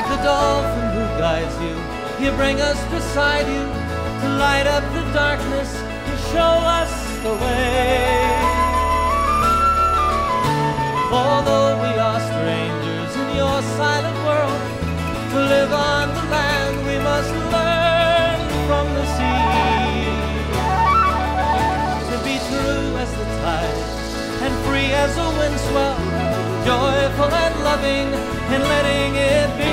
like the dolphin who guides you. You bring us beside you to light up the darkness and show us the way. Although we are strangers in your silent world, to live on the land we must learn from the sea. To be true as the tide and free as a wind swell, joyful and loving in letting it be.